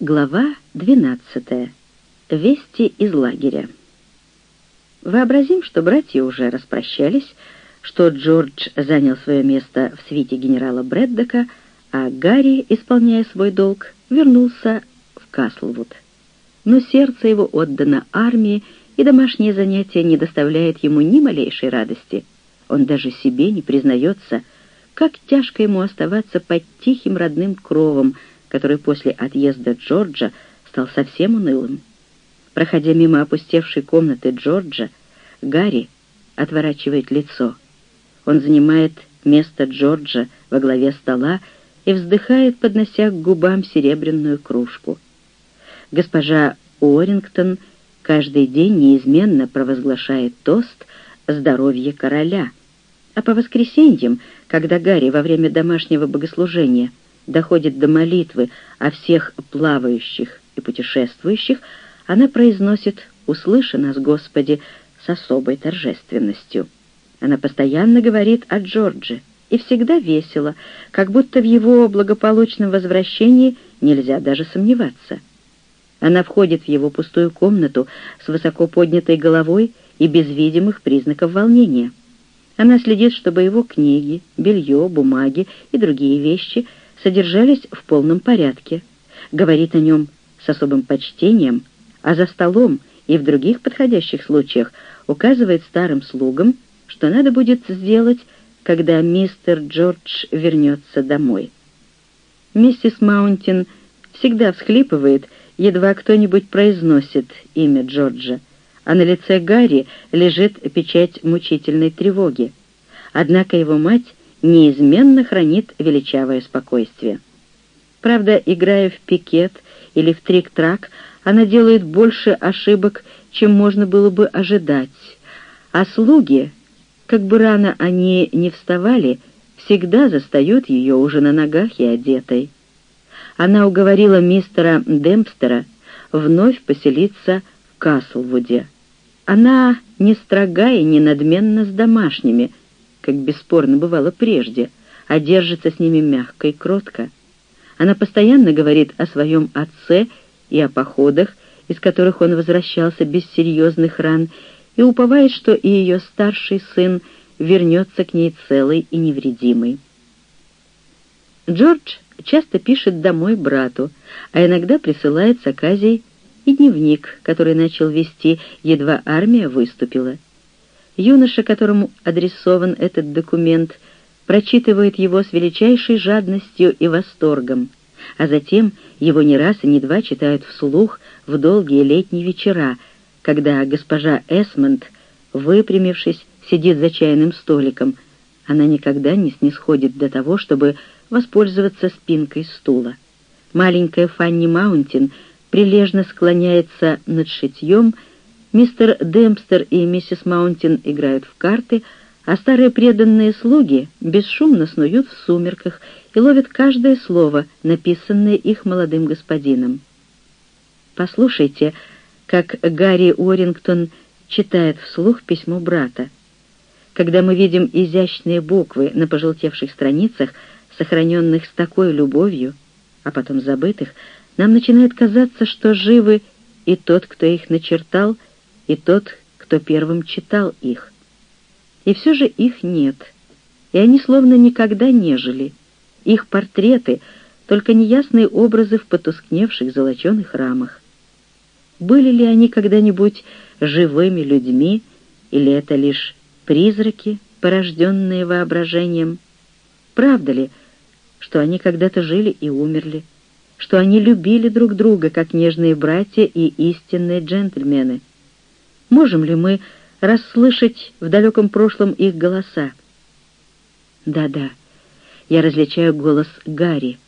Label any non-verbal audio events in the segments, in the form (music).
Глава 12. Вести из лагеря. Вообразим, что братья уже распрощались, что Джордж занял свое место в свите генерала Брэддока, а Гарри, исполняя свой долг, вернулся в Каслвуд. Но сердце его отдано армии, и домашнее занятие не доставляет ему ни малейшей радости. Он даже себе не признается, как тяжко ему оставаться под тихим родным кровом, который после отъезда Джорджа стал совсем унылым. Проходя мимо опустевшей комнаты Джорджа, Гарри отворачивает лицо. Он занимает место Джорджа во главе стола и вздыхает, поднося к губам серебряную кружку. Госпожа Уоррингтон каждый день неизменно провозглашает тост «Здоровье короля», а по воскресеньям, когда Гарри во время домашнего богослужения доходит до молитвы о всех плавающих и путешествующих, она произносит «Услыши нас, Господи!» с особой торжественностью. Она постоянно говорит о Джордже, и всегда весело, как будто в его благополучном возвращении нельзя даже сомневаться. Она входит в его пустую комнату с высоко поднятой головой и без видимых признаков волнения. Она следит, чтобы его книги, белье, бумаги и другие вещи содержались в полном порядке, говорит о нем с особым почтением, а за столом и в других подходящих случаях указывает старым слугам, что надо будет сделать, когда мистер Джордж вернется домой. Миссис Маунтин всегда всхлипывает, едва кто-нибудь произносит имя Джорджа а на лице Гарри лежит печать мучительной тревоги. Однако его мать неизменно хранит величавое спокойствие. Правда, играя в пикет или в трик-трак, она делает больше ошибок, чем можно было бы ожидать, а слуги, как бы рано они ни вставали, всегда застают ее уже на ногах и одетой. Она уговорила мистера Демпстера вновь поселиться в Каслвуде. Она не строга и не надменна с домашними, как бесспорно бывало прежде, а держится с ними мягко и кротко. Она постоянно говорит о своем отце и о походах, из которых он возвращался без серьезных ран, и уповает, что и ее старший сын вернется к ней целый и невредимый. Джордж часто пишет домой брату, а иногда присылает с оказией и дневник, который начал вести, едва армия выступила. Юноша, которому адресован этот документ, прочитывает его с величайшей жадностью и восторгом, а затем его не раз и не два читают вслух в долгие летние вечера, когда госпожа Эсмонд, выпрямившись, сидит за чайным столиком. Она никогда не снисходит до того, чтобы воспользоваться спинкой стула. Маленькая Фанни Маунтин — прилежно склоняется над шитьем, мистер Демпстер и миссис Маунтин играют в карты, а старые преданные слуги бесшумно снуют в сумерках и ловят каждое слово, написанное их молодым господином. Послушайте, как Гарри Уоррингтон читает вслух письмо брата. Когда мы видим изящные буквы на пожелтевших страницах, сохраненных с такой любовью, а потом забытых, нам начинает казаться, что живы и тот, кто их начертал, и тот, кто первым читал их. И все же их нет, и они словно никогда не жили. Их портреты — только неясные образы в потускневших золоченых рамах. Были ли они когда-нибудь живыми людьми, или это лишь призраки, порожденные воображением? Правда ли, что они когда-то жили и умерли? что они любили друг друга, как нежные братья и истинные джентльмены. Можем ли мы расслышать в далеком прошлом их голоса? Да-да, я различаю голос Гарри.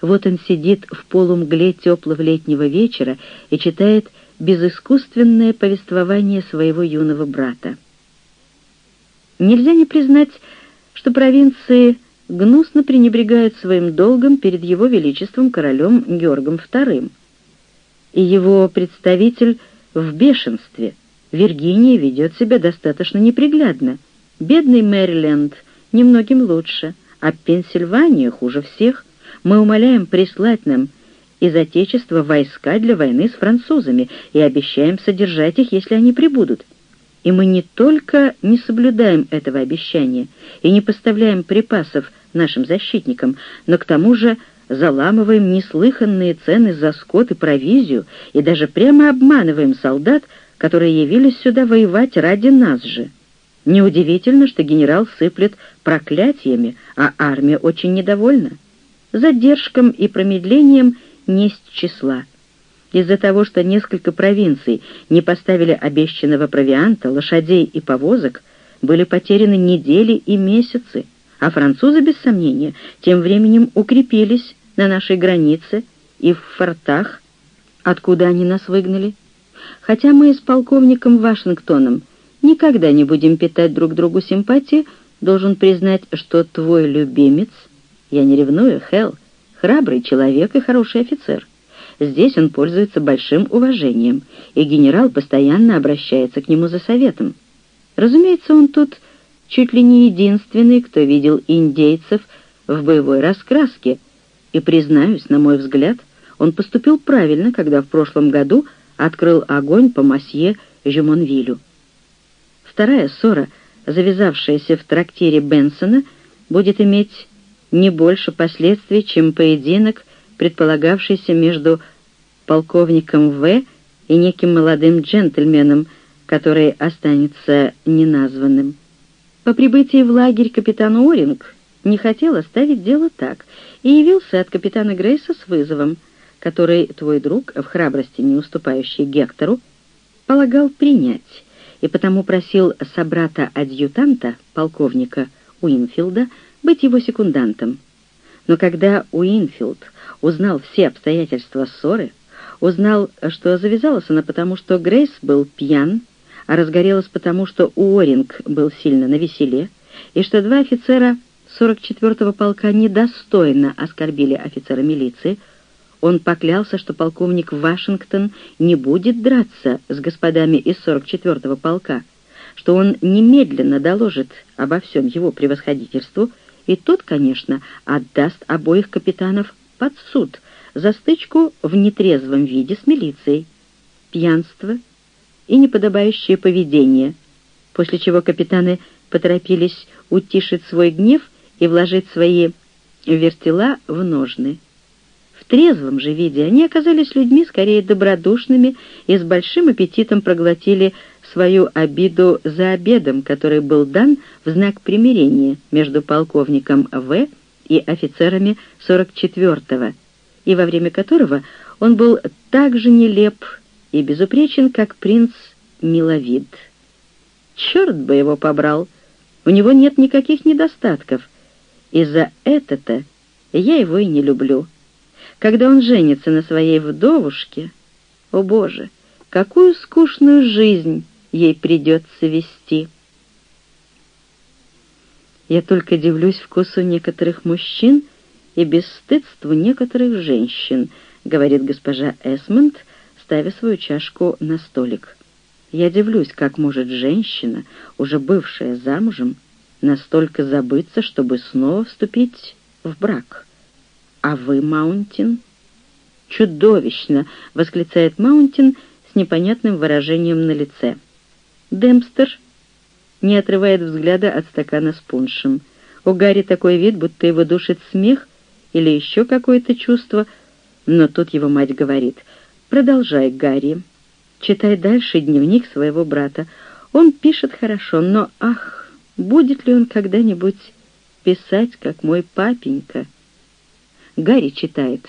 Вот он сидит в полумгле теплого летнего вечера и читает безыскусственное повествование своего юного брата. Нельзя не признать, что провинции гнусно пренебрегает своим долгом перед его величеством королем Георгом II. И его представитель в бешенстве. Виргиния ведет себя достаточно неприглядно. Бедный Мэриленд немногим лучше, а Пенсильвания хуже всех. Мы умоляем прислать нам из Отечества войска для войны с французами и обещаем содержать их, если они прибудут. И мы не только не соблюдаем этого обещания и не поставляем припасов нашим защитникам, но к тому же заламываем неслыханные цены за скот и провизию и даже прямо обманываем солдат, которые явились сюда воевать ради нас же. Неудивительно, что генерал сыплет проклятиями, а армия очень недовольна. Задержкам и промедлением несть числа. Из-за того, что несколько провинций не поставили обещанного провианта, лошадей и повозок, были потеряны недели и месяцы, а французы, без сомнения, тем временем укрепились на нашей границе и в фортах, откуда они нас выгнали. Хотя мы с полковником Вашингтоном никогда не будем питать друг другу симпатии, должен признать, что твой любимец, я не ревную, Хелл, храбрый человек и хороший офицер. Здесь он пользуется большим уважением, и генерал постоянно обращается к нему за советом. Разумеется, он тут чуть ли не единственный, кто видел индейцев в боевой раскраске, и, признаюсь, на мой взгляд, он поступил правильно, когда в прошлом году открыл огонь по масье Жюмонвилю. Вторая ссора, завязавшаяся в трактире Бенсона, будет иметь не больше последствий, чем поединок, предполагавшийся между полковником В. и неким молодым джентльменом, который останется неназванным. По прибытии в лагерь капитан Оринг не хотел оставить дело так и явился от капитана Грейса с вызовом, который твой друг, в храбрости не уступающий Гектору, полагал принять, и потому просил собрата-адъютанта, полковника Уинфилда, быть его секундантом. Но когда Уинфилд узнал все обстоятельства ссоры, узнал, что завязалась она потому, что Грейс был пьян, а разгорелась потому, что Уоринг был сильно навеселе, и что два офицера 44-го полка недостойно оскорбили офицера милиции, он поклялся, что полковник Вашингтон не будет драться с господами из 44-го полка, что он немедленно доложит обо всем его превосходительству, и тот, конечно, отдаст обоих капитанов под суд за стычку в нетрезвом виде с милицией, пьянство и неподобающее поведение, после чего капитаны поторопились утишить свой гнев и вложить свои вертела в ножны. Трезвом же виде они оказались людьми скорее добродушными и с большим аппетитом проглотили свою обиду за обедом, который был дан в знак примирения между полковником В. и офицерами 44-го, и во время которого он был так же нелеп и безупречен, как принц Миловид. Черт бы его побрал! У него нет никаких недостатков, и за это-то я его и не люблю. Когда он женится на своей вдовушке, о боже, какую скучную жизнь ей придется вести. Я только дивлюсь вкусу некоторых мужчин и бесстыдству некоторых женщин, говорит госпожа Эсмонд, ставя свою чашку на столик. Я дивлюсь, как может женщина, уже бывшая замужем, настолько забыться, чтобы снова вступить в брак. А вы, Маунтин? Чудовищно! — восклицает Маунтин с непонятным выражением на лице. Демпстер не отрывает взгляда от стакана с пуншем. У Гарри такой вид, будто его душит смех или еще какое-то чувство, но тут его мать говорит, «Продолжай, Гарри, читай дальше дневник своего брата. Он пишет хорошо, но, ах, Будет ли он когда-нибудь писать, как мой папенька? Гарри читает.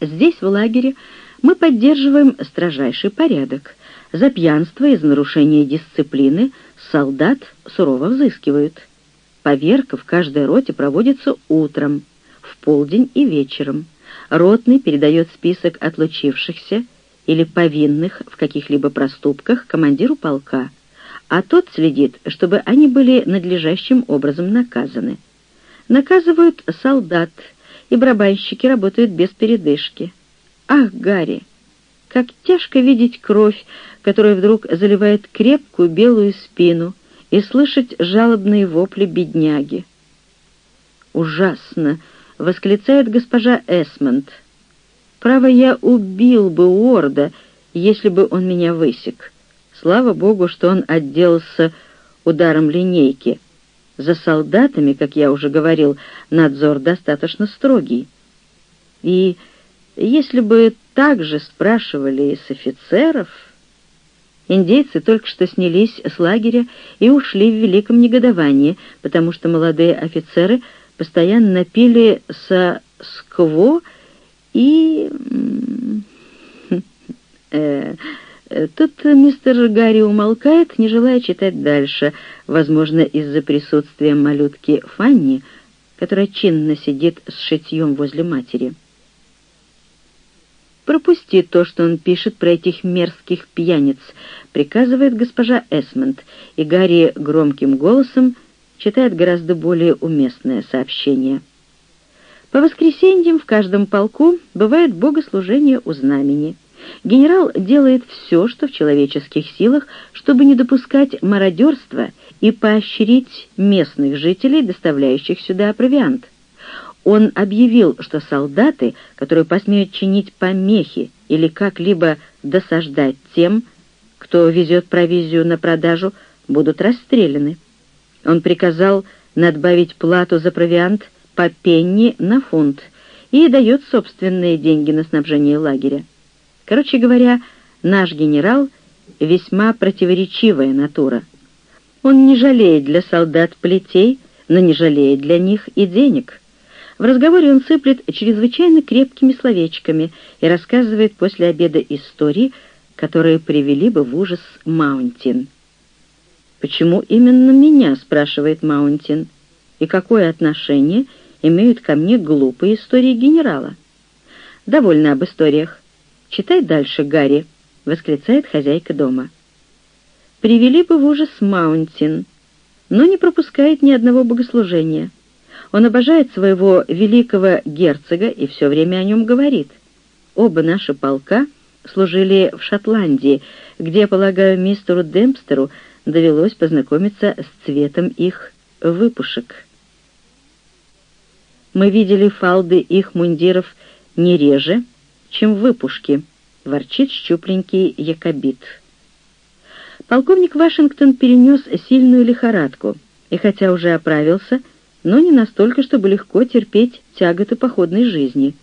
Здесь, в лагере, мы поддерживаем строжайший порядок. За пьянство и за нарушение дисциплины солдат сурово взыскивают. Поверка в каждой роте проводится утром, в полдень и вечером. Ротный передает список отлучившихся или повинных в каких-либо проступках командиру полка — а тот следит, чтобы они были надлежащим образом наказаны. Наказывают солдат, и барабанщики работают без передышки. Ах, Гарри, как тяжко видеть кровь, которая вдруг заливает крепкую белую спину, и слышать жалобные вопли бедняги. «Ужасно!» — восклицает госпожа Эсмонд. Право, я убил бы Уорда, если бы он меня высек. Слава богу, что он отделался ударом линейки. За солдатами, как я уже говорил, надзор достаточно строгий. И если бы так же спрашивали и с офицеров... Индейцы только что снялись с лагеря и ушли в великом негодовании, потому что молодые офицеры постоянно пили со скво и... (laughs) Э, тут мистер Гарри умолкает, не желая читать дальше, возможно, из-за присутствия малютки Фанни, которая чинно сидит с шитьем возле матери. «Пропусти то, что он пишет про этих мерзких пьяниц», — приказывает госпожа Эсмонд, и Гарри громким голосом читает гораздо более уместное сообщение. По воскресеньям в каждом полку бывает богослужение у знамени. Генерал делает все, что в человеческих силах, чтобы не допускать мародерства и поощрить местных жителей, доставляющих сюда провиант. Он объявил, что солдаты, которые посмеют чинить помехи или как-либо досаждать тем, кто везет провизию на продажу, будут расстреляны. Он приказал надбавить плату за провиант по пенни на фунт и дает собственные деньги на снабжение лагеря. Короче говоря, наш генерал — весьма противоречивая натура. Он не жалеет для солдат плетей, но не жалеет для них и денег — в разговоре он сыплет чрезвычайно крепкими словечками и рассказывает после обеда истории, которые привели бы в ужас Маунтин. «Почему именно меня?» — спрашивает Маунтин. «И какое отношение имеют ко мне глупые истории генерала?» «Довольно об историях. Читай дальше, Гарри», — восклицает хозяйка дома. «Привели бы в ужас Маунтин, но не пропускает ни одного богослужения». Он обожает своего великого герцога и все время о нем говорит. Оба наши полка служили в Шотландии, где, полагаю, мистеру Демпстеру довелось познакомиться с цветом их выпушек. Мы видели фалды их мундиров не реже, чем выпушки, ворчит щупленький якобит. Полковник Вашингтон перенес сильную лихорадку, и хотя уже оправился, но не настолько, чтобы легко терпеть тяготы походной жизни.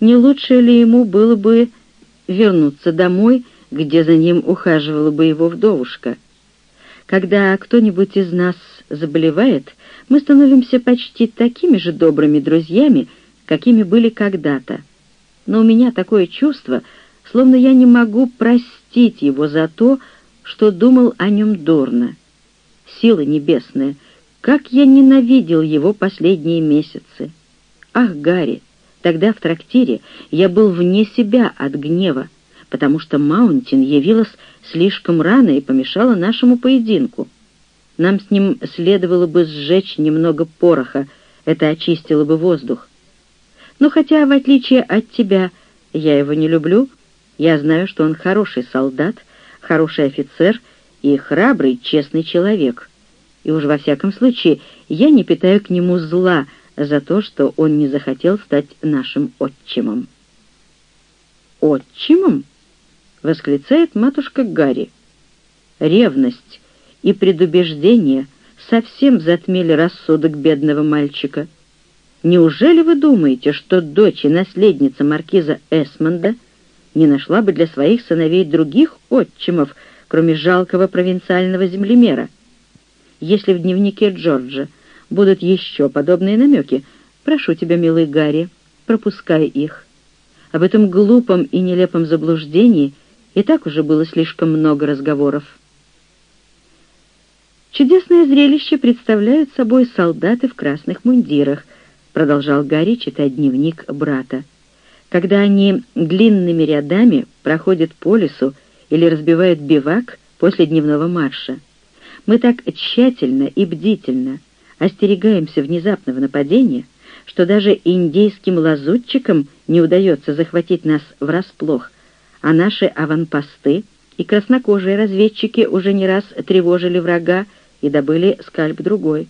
Не лучше ли ему было бы вернуться домой, где за ним ухаживала бы его вдовушка? Когда кто-нибудь из нас заболевает, мы становимся почти такими же добрыми друзьями, какими были когда-то. Но у меня такое чувство, словно я не могу простить его за то, что думал о нем дурно. Сила небесная — как я ненавидел его последние месяцы! Ах, Гарри, тогда в трактире я был вне себя от гнева, потому что Маунтин явилась слишком рано и помешала нашему поединку. Нам с ним следовало бы сжечь немного пороха, это очистило бы воздух. Но хотя, в отличие от тебя, я его не люблю, я знаю, что он хороший солдат, хороший офицер и храбрый, честный человек и уж во всяком случае я не питаю к нему зла за то, что он не захотел стать нашим отчимом. «Отчимом?» — восклицает матушка Гарри. Ревность и предубеждение совсем затмили рассудок бедного мальчика. Неужели вы думаете, что дочь и наследница маркиза Эсмонда не нашла бы для своих сыновей других отчимов, кроме жалкого провинциального землемера? Если в дневнике Джорджа будут еще подобные намеки, прошу тебя, милый Гарри, пропускай их. Об этом глупом и нелепом заблуждении и так уже было слишком много разговоров. Чудесное зрелище представляют собой солдаты в красных мундирах, продолжал Гарри читать дневник брата. Когда они длинными рядами проходят по лесу или разбивают бивак после дневного марша. Мы так тщательно и бдительно остерегаемся внезапного нападения, что даже индейским лазутчикам не удается захватить нас врасплох, а наши аванпосты и краснокожие разведчики уже не раз тревожили врага и добыли скальп другой.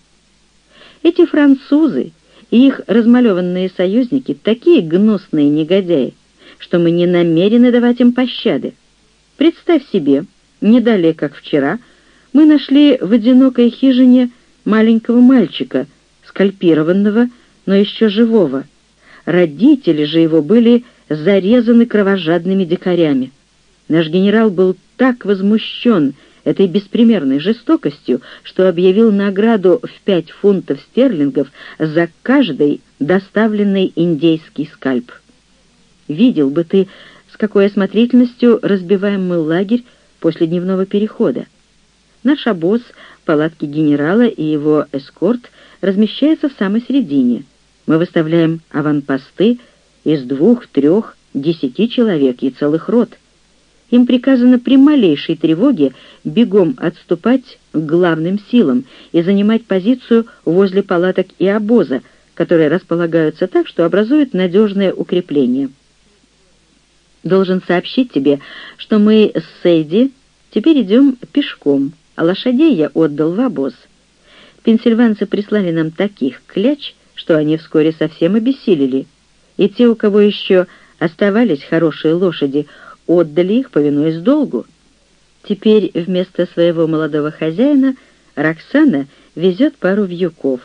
Эти французы и их размалеванные союзники такие гнусные негодяи, что мы не намерены давать им пощады. Представь себе, не далее, как вчера, мы нашли в одинокой хижине маленького мальчика, скальпированного, но еще живого. Родители же его были зарезаны кровожадными дикарями. Наш генерал был так возмущен этой беспримерной жестокостью, что объявил награду в пять фунтов стерлингов за каждый доставленный индейский скальп. Видел бы ты, с какой осмотрительностью разбиваем мы лагерь после дневного перехода. Наш обоз, палатки генерала и его эскорт размещается в самой середине. Мы выставляем аванпосты из двух, трех, десяти человек и целых рот. Им приказано при малейшей тревоге бегом отступать к главным силам и занимать позицию возле палаток и обоза, которые располагаются так, что образуют надежное укрепление. Должен сообщить тебе, что мы с Сейди теперь идем пешком, а лошадей я отдал в обоз. Пенсильванцы прислали нам таких кляч, что они вскоре совсем обессилели, и те, у кого еще оставались хорошие лошади, отдали их, повинуясь долгу. Теперь вместо своего молодого хозяина Роксана везет пару вьюков.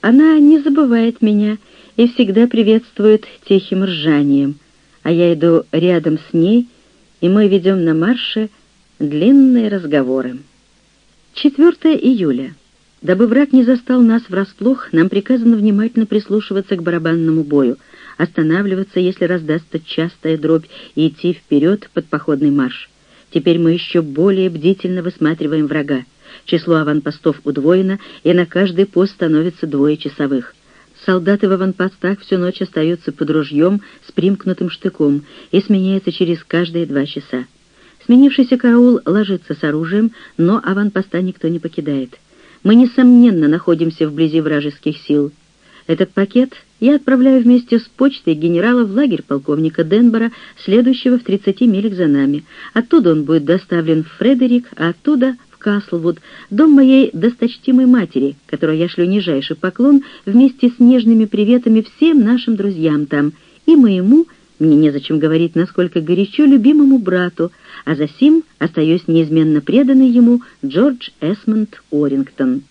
Она не забывает меня и всегда приветствует тихим ржанием, а я иду рядом с ней, и мы ведем на марше длинные разговоры. 4 июля. Дабы враг не застал нас врасплох, нам приказано внимательно прислушиваться к барабанному бою — останавливаться, если раздастся частая дробь, и идти вперед под походный марш. Теперь мы еще более бдительно высматриваем врага. Число аванпостов удвоено, и на каждый пост становится двое часовых. Солдаты в аванпостах всю ночь остаются под ружьем с примкнутым штыком и сменяются через каждые два часа. Сменившийся караул ложится с оружием, но аванпоста никто не покидает. Мы, несомненно, находимся вблизи вражеских сил. Этот пакет я отправляю вместе с почтой генерала в лагерь полковника Денбора, следующего в 30 милях за нами. Оттуда он будет доставлен в Фредерик, а оттуда в Каслвуд, дом моей досточтимой матери, которой я шлю нижайший поклон вместе с нежными приветами всем нашим друзьям там, и моему, мне незачем говорить, насколько горячо любимому брату, а за сим остаюсь неизменно преданный ему Джордж Эсмонд Орингтон.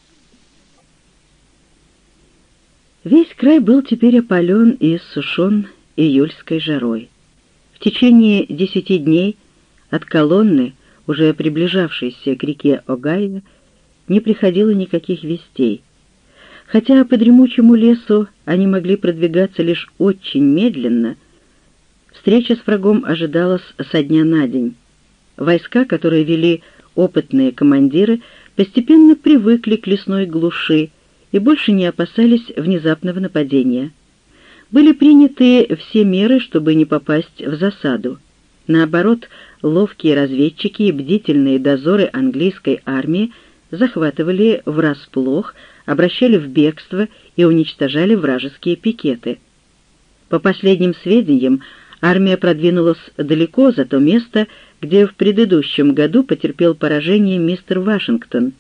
Весь край был теперь опален и иссушен июльской жарой. В течение десяти дней от колонны, уже приближавшейся к реке Огайо, не приходило никаких вестей. Хотя по дремучему лесу они могли продвигаться лишь очень медленно, встреча с врагом ожидалась со дня на день. Войска, которые вели опытные командиры, постепенно привыкли к лесной глуши, и больше не опасались внезапного нападения. Были приняты все меры, чтобы не попасть в засаду. Наоборот, ловкие разведчики и бдительные дозоры английской армии захватывали врасплох, обращали в бегство и уничтожали вражеские пикеты. По последним сведениям, армия продвинулась далеко за то место, где в предыдущем году потерпел поражение мистер Вашингтон,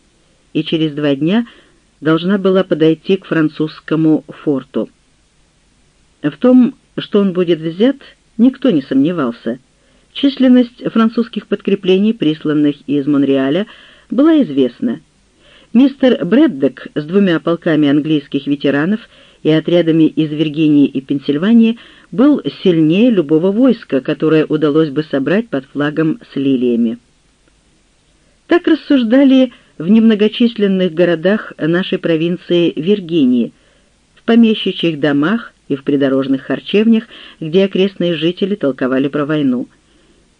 и через два дня – должна была подойти к французскому форту. В том, что он будет взят, никто не сомневался. Численность французских подкреплений, присланных из Монреаля, была известна. Мистер Брэддок с двумя полками английских ветеранов и отрядами из Виргинии и Пенсильвании был сильнее любого войска, которое удалось бы собрать под флагом с лилиями. Так рассуждали в немногочисленных городах нашей провинции Виргинии, в помещичьих домах и в придорожных харчевнях, где окрестные жители толковали про войну.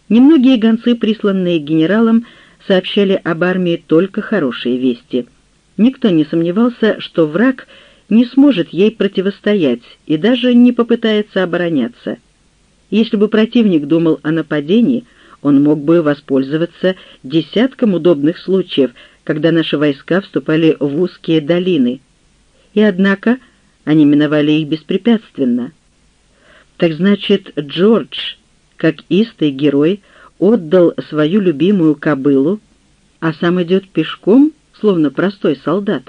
Немногие гонцы, присланные генералом, сообщали об армии только хорошие вести. Никто не сомневался, что враг не сможет ей противостоять и даже не попытается обороняться. Если бы противник думал о нападении, он мог бы воспользоваться десятком удобных случаев, когда наши войска вступали в узкие долины. И однако они миновали их беспрепятственно. Так значит, Джордж, как истый герой, отдал свою любимую кобылу, а сам идет пешком, словно простой солдат.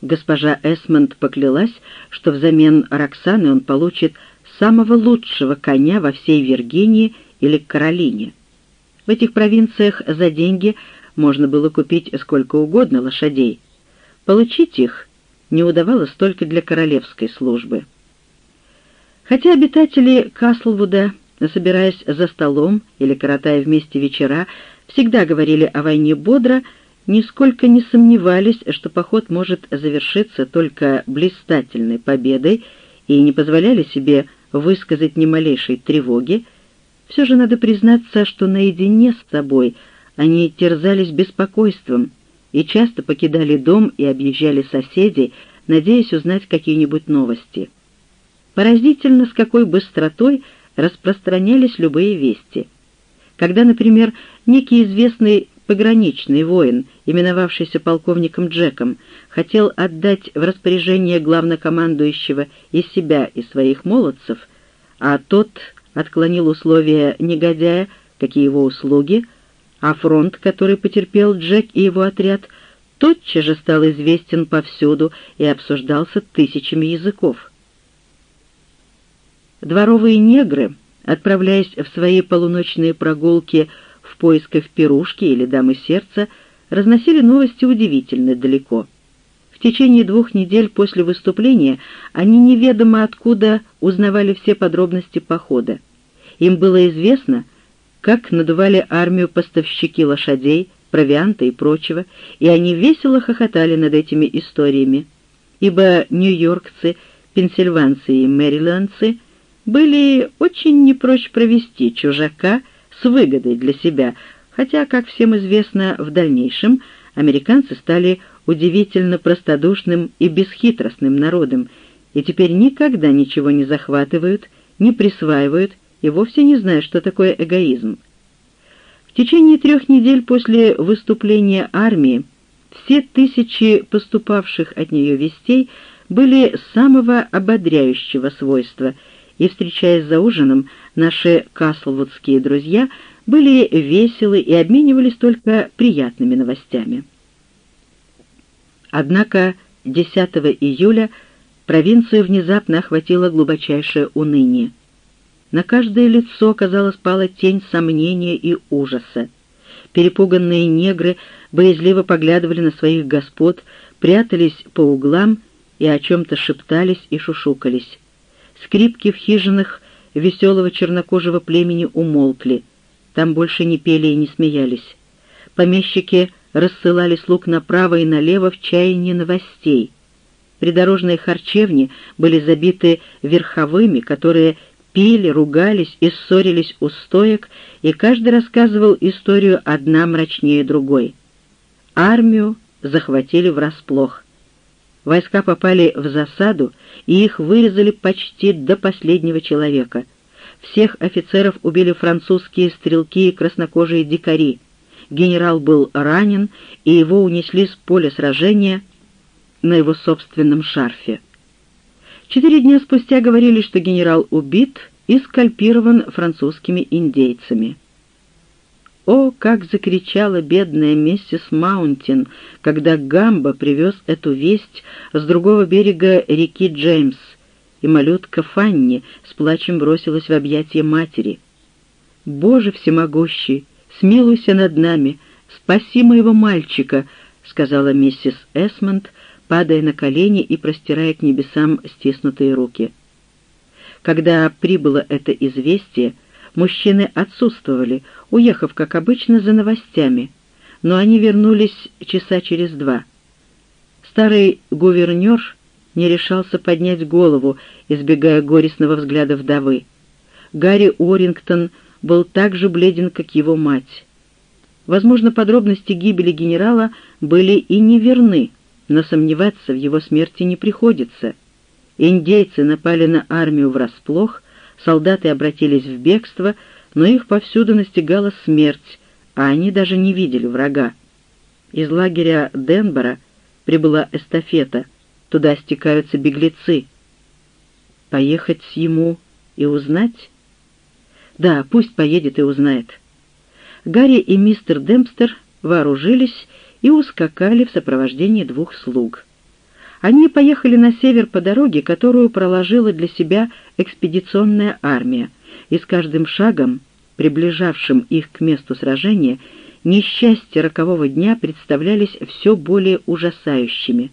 Госпожа Эсмонд поклялась, что взамен Роксаны он получит самого лучшего коня во всей Виргинии или Каролине. В этих провинциях за деньги можно было купить сколько угодно лошадей. Получить их не удавалось только для королевской службы. Хотя обитатели Каслвуда, собираясь за столом или коротая вместе вечера, всегда говорили о войне бодро, нисколько не сомневались, что поход может завершиться только блистательной победой и не позволяли себе высказать ни малейшей тревоги, все же надо признаться, что наедине с собой они терзались беспокойством и часто покидали дом и объезжали соседей, надеясь узнать какие-нибудь новости. Поразительно, с какой быстротой распространялись любые вести. Когда, например, некий известный пограничный воин, именовавшийся полковником Джеком, хотел отдать в распоряжение главнокомандующего и себя, и своих молодцев, а тот отклонил условия негодяя, как и его услуги, а фронт, который потерпел Джек и его отряд, тотчас же стал известен повсюду и обсуждался тысячами языков. Дворовые негры, отправляясь в свои полуночные прогулки поисках пирушки или дамы сердца, разносили новости удивительно далеко. В течение двух недель после выступления они неведомо откуда узнавали все подробности похода. Им было известно, как надували армию поставщики лошадей, провианта и прочего, и они весело хохотали над этими историями, ибо нью-йоркцы, пенсильванцы и мэриландцы были очень не прочь провести чужака с выгодой для себя, хотя, как всем известно, в дальнейшем американцы стали удивительно простодушным и бесхитростным народом, и теперь никогда ничего не захватывают, не присваивают и вовсе не знают, что такое эгоизм. В течение трех недель после выступления армии все тысячи поступавших от нее вестей были самого ободряющего свойства — и, встречаясь за ужином, наши каслвудские друзья были веселы и обменивались только приятными новостями. Однако 10 июля провинцию внезапно охватило глубочайшее уныние. На каждое лицо, казалось, пала тень сомнения и ужаса. Перепуганные негры боязливо поглядывали на своих господ, прятались по углам и о чем-то шептались и шушукались. Скрипки в хижинах веселого чернокожего племени умолкли. Там больше не пели и не смеялись. Помещики рассылали слуг направо и налево в чаянии новостей. Придорожные харчевни были забиты верховыми, которые пили, ругались и ссорились у стоек, и каждый рассказывал историю одна мрачнее другой. Армию захватили врасплох. Войска попали в засаду, и их вырезали почти до последнего человека. Всех офицеров убили французские стрелки и краснокожие дикари. Генерал был ранен, и его унесли с поля сражения на его собственном шарфе. Четыре дня спустя говорили, что генерал убит и скальпирован французскими индейцами. О, как закричала бедная миссис Маунтин, когда Гамбо привез эту весть с другого берега реки Джеймс, и малютка Фанни с плачем бросилась в объятия матери. «Боже всемогущий, смилуйся над нами, спаси моего мальчика», — сказала миссис Эсмонд, падая на колени и простирая к небесам стиснутые руки. Когда прибыло это известие, Мужчины отсутствовали, уехав, как обычно, за новостями, но они вернулись часа через два. Старый гувернер не решался поднять голову, избегая горестного взгляда вдовы. Гарри Уоррингтон был так же бледен, как его мать. Возможно, подробности гибели генерала были и неверны, но сомневаться в его смерти не приходится. Индейцы напали на армию врасплох, солдаты обратились в бегство, но их повсюду настигала смерть, а они даже не видели врага. Из лагеря Денбора прибыла эстафета, туда стекаются беглецы. Поехать ему и узнать? Да, пусть поедет и узнает. Гарри и мистер Демпстер вооружились и ускакали в сопровождении двух слуг. Они поехали на север по дороге, которую проложила для себя экспедиционная армия, и с каждым шагом, приближавшим их к месту сражения, несчастья рокового дня представлялись все более ужасающими.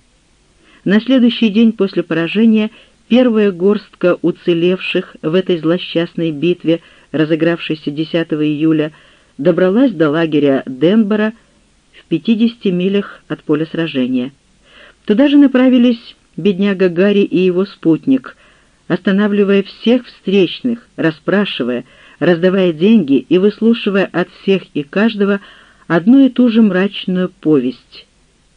На следующий день после поражения первая горстка уцелевших в этой злосчастной битве, разыгравшейся 10 июля, добралась до лагеря Денбора в 50 милях от поля сражения. Туда же направились бедняга Гарри и его спутник, останавливая всех встречных, расспрашивая, раздавая деньги и выслушивая от всех и каждого одну и ту же мрачную повесть.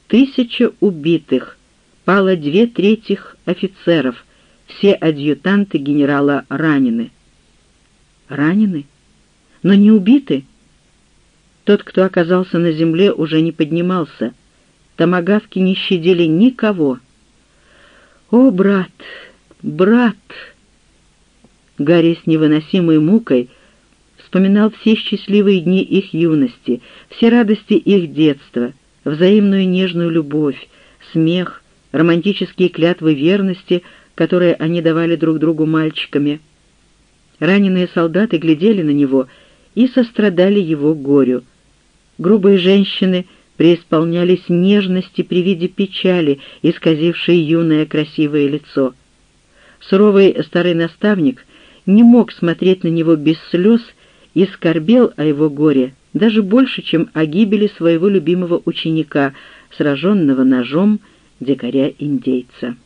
Тысяча убитых, пало две трети офицеров, все адъютанты генерала ранены. Ранены? Но не убиты? Тот, кто оказался на земле, уже не поднимался — Томагавки не щадили никого. «О, брат, брат!» Гарри с невыносимой мукой вспоминал все счастливые дни их юности, все радости их детства, взаимную нежную любовь, смех, романтические клятвы верности, которые они давали друг другу мальчиками. Раненые солдаты глядели на него и сострадали его горю. Грубые женщины — преисполнялись нежности при виде печали, исказившей юное красивое лицо. Суровый старый наставник не мог смотреть на него без слез и скорбел о его горе даже больше, чем о гибели своего любимого ученика, сраженного ножом дикаря-индейца.